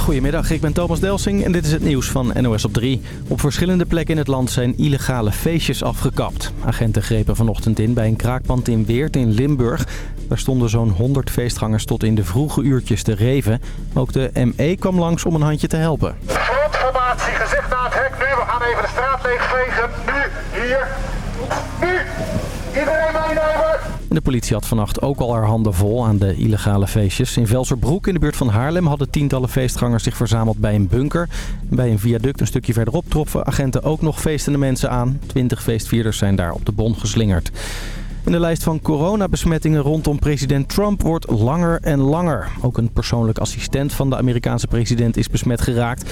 Goedemiddag, ik ben Thomas Delsing en dit is het nieuws van NOS op 3. Op verschillende plekken in het land zijn illegale feestjes afgekapt. Agenten grepen vanochtend in bij een kraakpand in Weert in Limburg. Daar stonden zo'n 100 feestgangers tot in de vroege uurtjes te reven. Ook de ME kwam langs om een handje te helpen. Frontformatie, gezicht naar het hek nu. We gaan even de straat leegvegen. Nu, hier, nu. De politie had vannacht ook al haar handen vol aan de illegale feestjes. In Velserbroek in de buurt van Haarlem hadden tientallen feestgangers zich verzameld bij een bunker. Bij een viaduct een stukje verderop troffen agenten ook nog feestende mensen aan. Twintig feestvierders zijn daar op de bon geslingerd. En de lijst van coronabesmettingen rondom president Trump wordt langer en langer. Ook een persoonlijk assistent van de Amerikaanse president is besmet geraakt.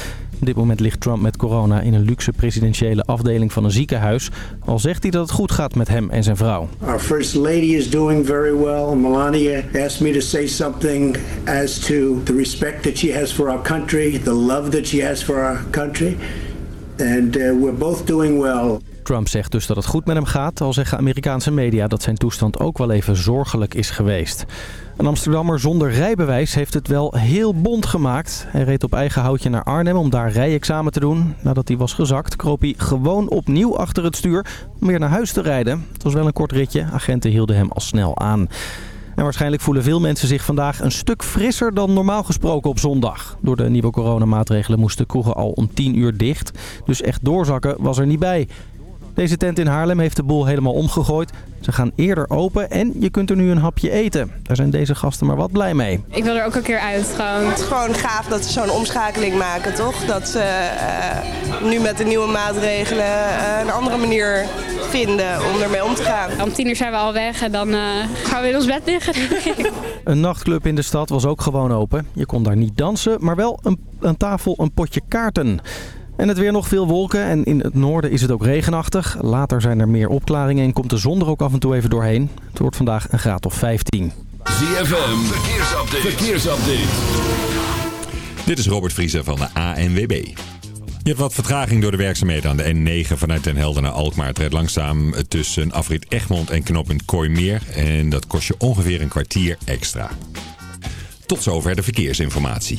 Op dit moment ligt Trump met corona in een luxe presidentiële afdeling van een ziekenhuis. Al zegt hij dat het goed gaat met hem en zijn vrouw. Our First Lady is doing very well. Melania asked me to say something as to the respect that she has for our country, the love that she has for our country. And uh, we're both doing well. Trump zegt dus dat het goed met hem gaat, al zeggen Amerikaanse media dat zijn toestand ook wel even zorgelijk is geweest. Een Amsterdammer zonder rijbewijs heeft het wel heel bond gemaakt. Hij reed op eigen houtje naar Arnhem om daar rijexamen te doen. Nadat hij was gezakt, kroop hij gewoon opnieuw achter het stuur om weer naar huis te rijden. Het was wel een kort ritje, agenten hielden hem al snel aan. En waarschijnlijk voelen veel mensen zich vandaag een stuk frisser dan normaal gesproken op zondag. Door de nieuwe coronamaatregelen moesten kroegen al om 10 uur dicht. Dus echt doorzakken was er niet bij. Deze tent in Haarlem heeft de boel helemaal omgegooid. Ze gaan eerder open en je kunt er nu een hapje eten. Daar zijn deze gasten maar wat blij mee. Ik wil er ook een keer uit gewoon. Het is gewoon gaaf dat ze zo'n omschakeling maken, toch? Dat ze eh, nu met de nieuwe maatregelen eh, een andere manier vinden om ermee om te gaan. Om tien uur zijn we al weg en dan eh, gaan we in ons bed liggen. Een nachtclub in de stad was ook gewoon open. Je kon daar niet dansen, maar wel een, een tafel een potje kaarten. En het weer nog veel wolken en in het noorden is het ook regenachtig. Later zijn er meer opklaringen en komt de zon er ook af en toe even doorheen. Het wordt vandaag een graad of 15. ZFM, verkeersupdate. verkeersupdate. Dit is Robert Vriezer van de ANWB. Je hebt wat vertraging door de werkzaamheden aan de N9 vanuit Den Helder naar Alkmaar. Het rijdt langzaam tussen afrit Egmond en knooppunt Kooimeer. En dat kost je ongeveer een kwartier extra. Tot zover de verkeersinformatie.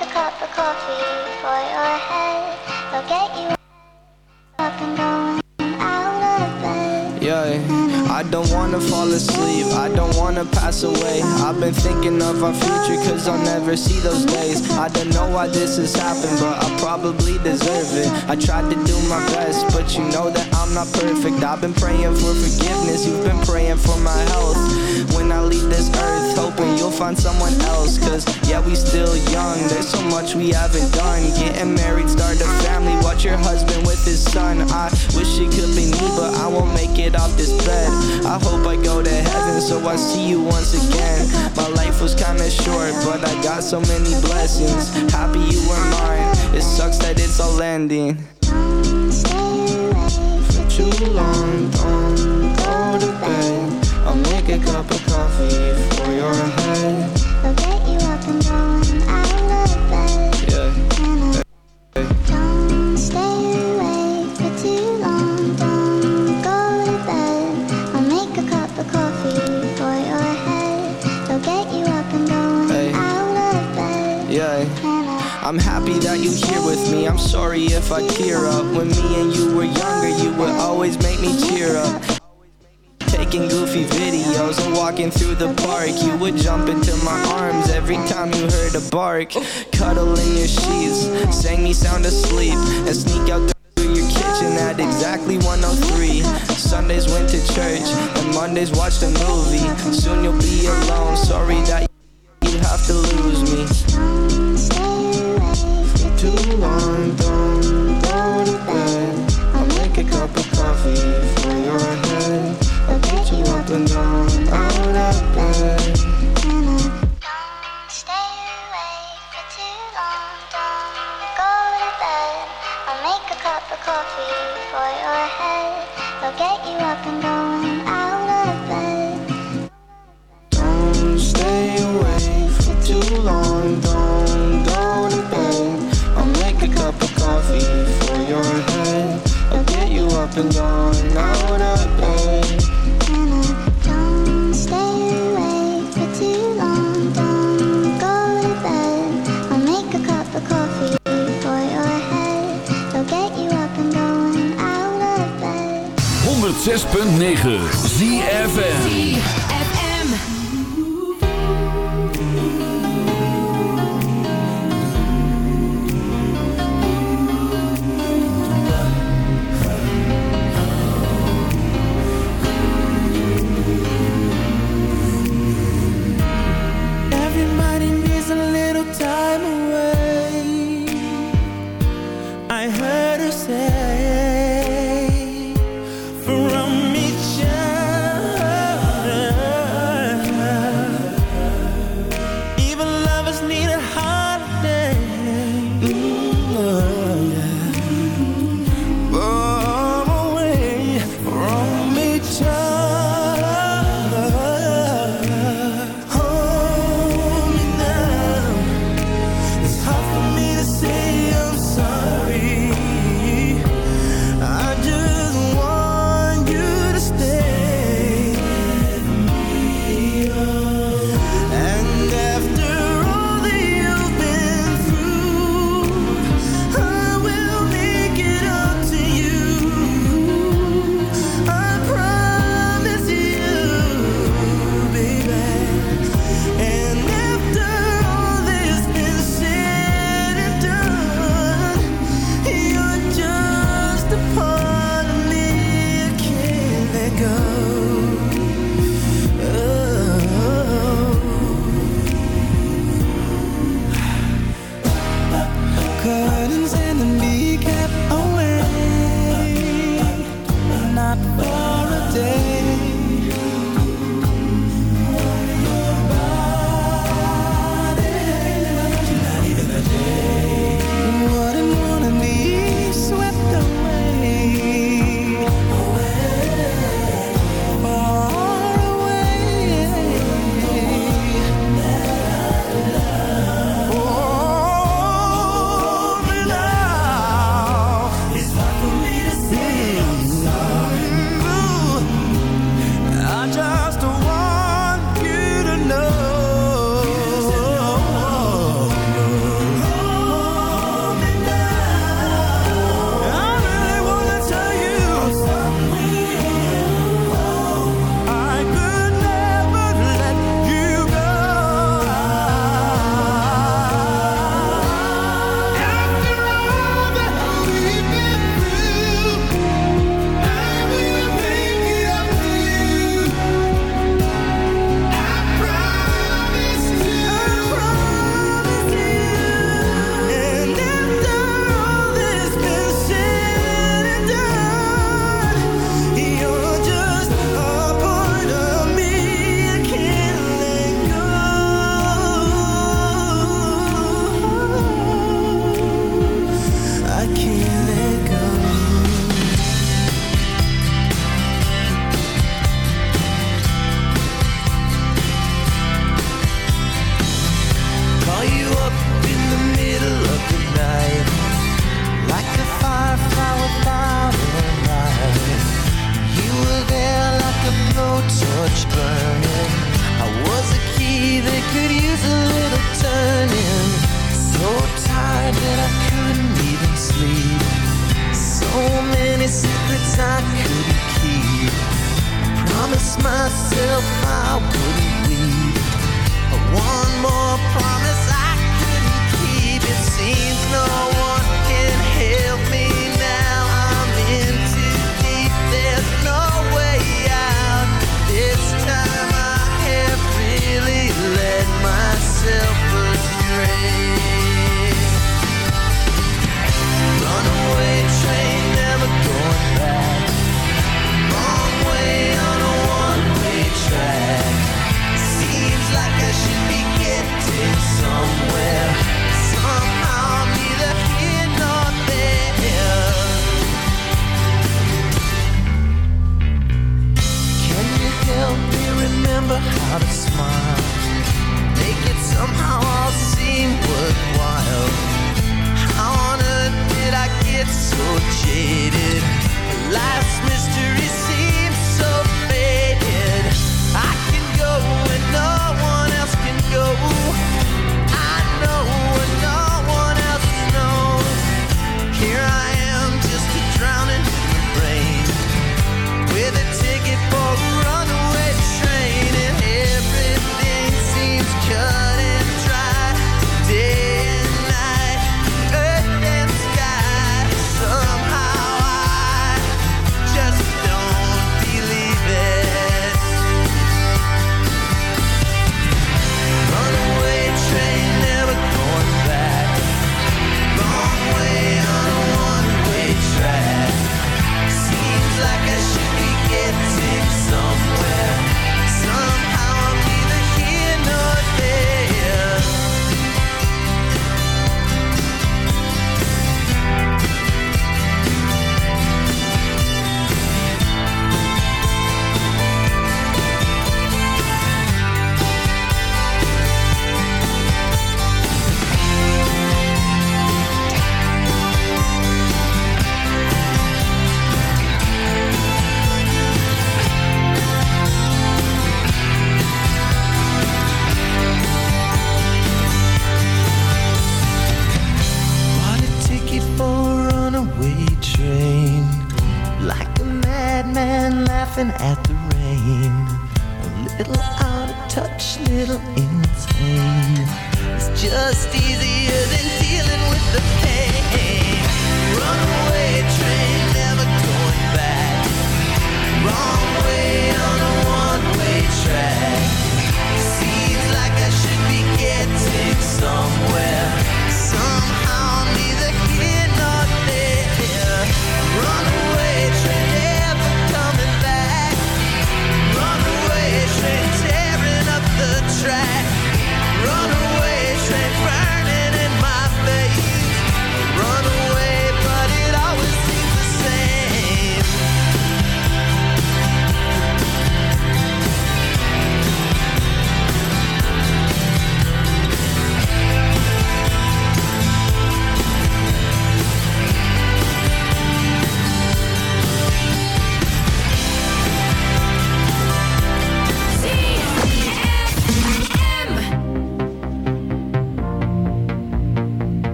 A cup of coffee for your head. I'll get you up and going out of bed. Yeah, I don't wanna fall asleep, I don't wanna pass away. I've been thinking of our future, cause I'll never see those days. I don't know why this has happened, but I probably deserve it. I tried to do my best, but you know that I'm not perfect. I've been praying for forgiveness, you've been praying for my health. When I leave this earth, hoping you'll find someone else. Cause yeah, we still young, there's so much we haven't done. Getting married, start a family, watch your husband with his son. I wish it could be me, but I won't make it off this bed. I hope I go to heaven, so I see you once again. My life was kinda short, but I got so many blessings. Happy you were mine, it sucks that it's all ending. Too long, don't go to bed. I'll make a cup of coffee I'm happy that you here with me. I'm sorry if I tear up. When me and you were younger, you would always make me cheer up. Taking goofy videos I'm walking through the park. You would jump into my arms every time you heard a bark. Cuddle in your sheets, sang me sound asleep, and sneak out through your kitchen at exactly 103. Sundays went to church, and Mondays watched a movie. Soon you'll be alone. Sorry that you have to lose me. Too long,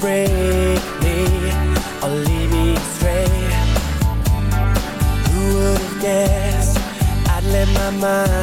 break me or me. Who would have I'd let my mind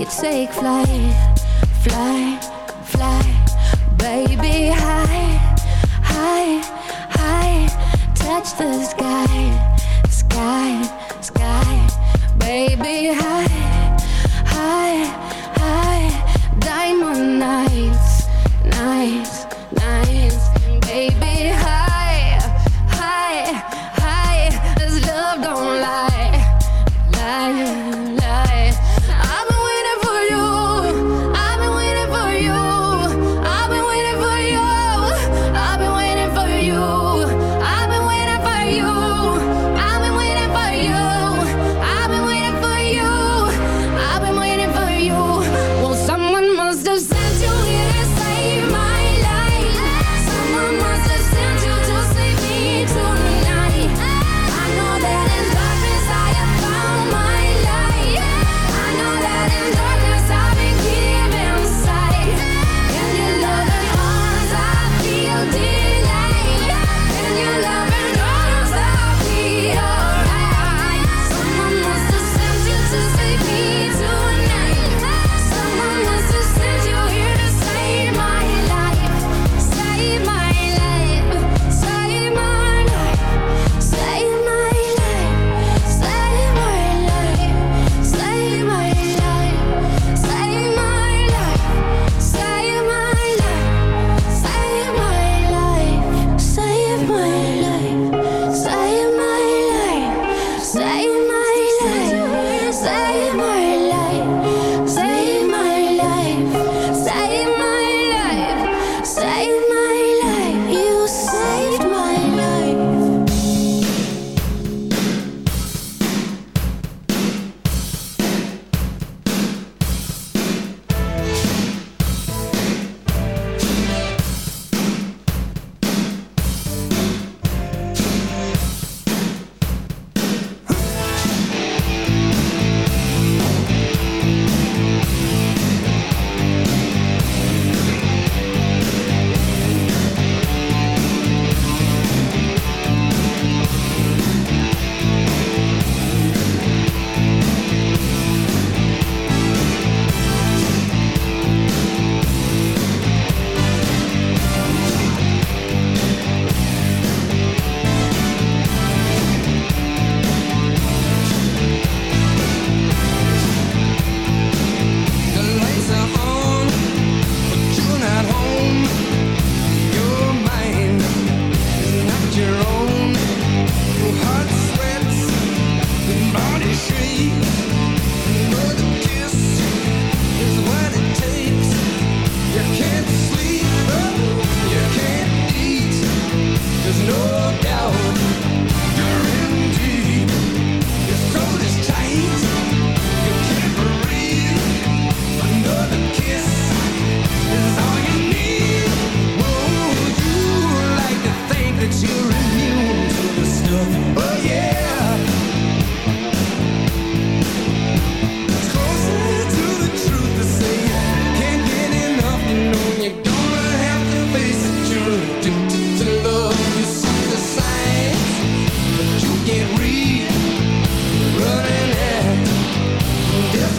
take flight, fly, fly, fly, baby, high, high, high, touch the sky,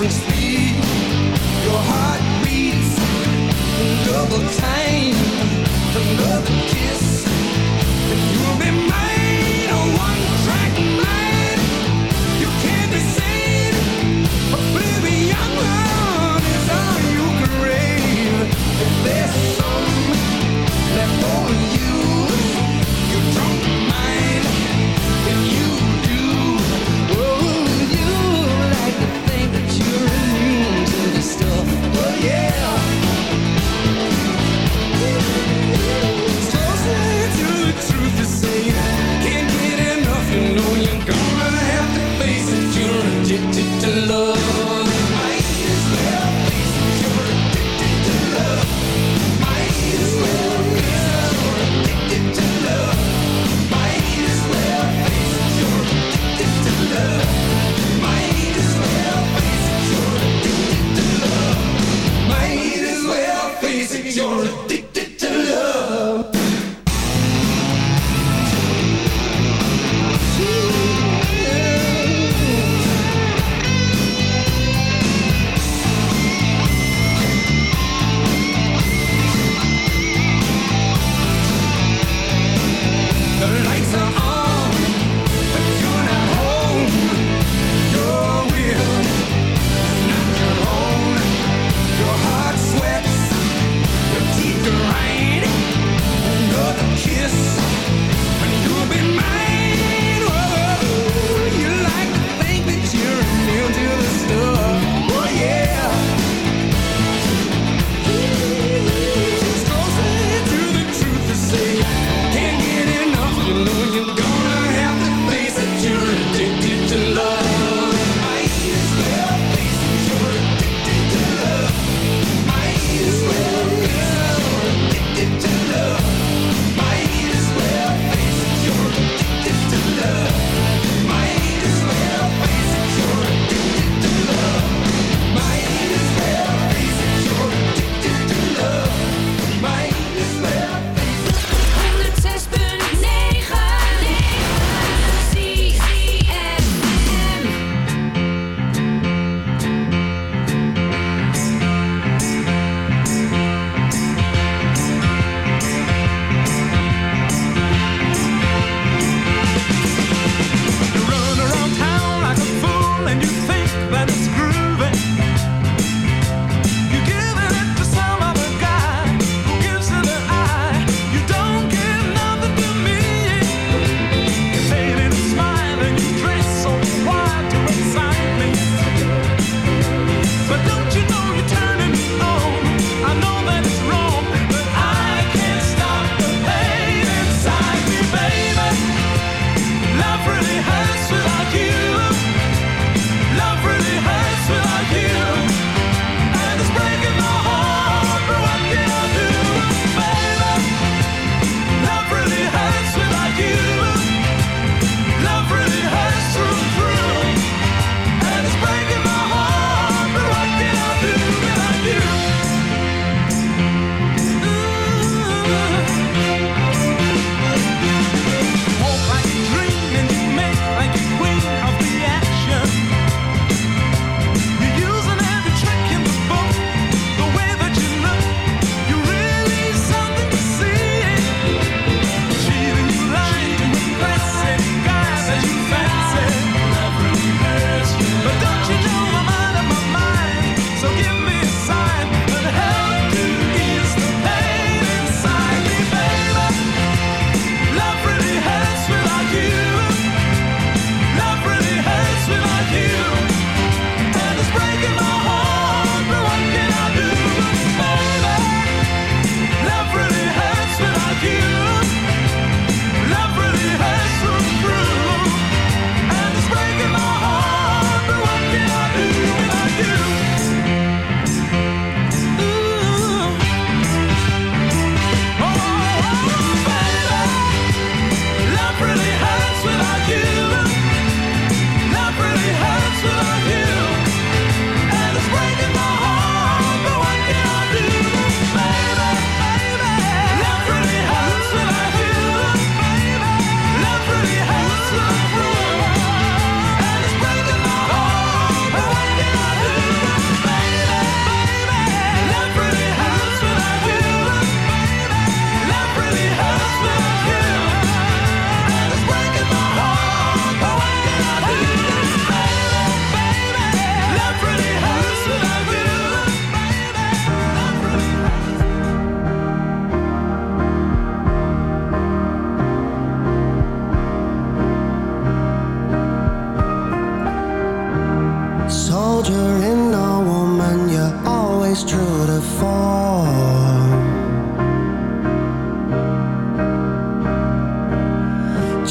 we sleep.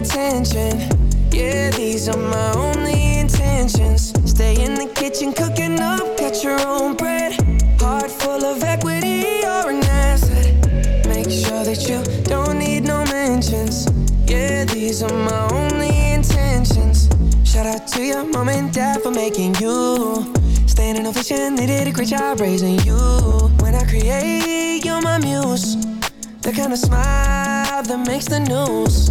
Attention. Yeah, these are my only intentions. Stay in the kitchen, cooking up, got your own bread. Heart full of equity, you're an asset. Make sure that you don't need no mentions. Yeah, these are my only intentions. Shout out to your mom and dad for making you. Standing ovation, they did a great job raising you. When I create, you're my muse. The kind of smile that makes the news.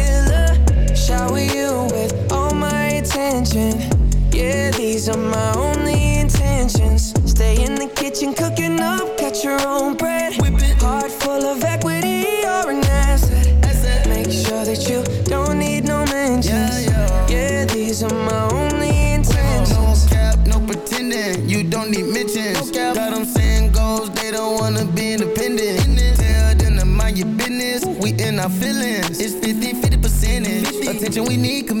you with all my attention. Yeah, these are my only intentions. Stay in the kitchen, cooking up, catch your own bread. Heart full of equity, you're an asset. Make sure that you don't need no mentions. Yeah, these are my only intentions. No cap, no pretending. You don't need mentions. Got them saying goals, they don't wanna be independent. Tell them to mind your business. We in our feelings. It's 50 50 Attention, we need commitment.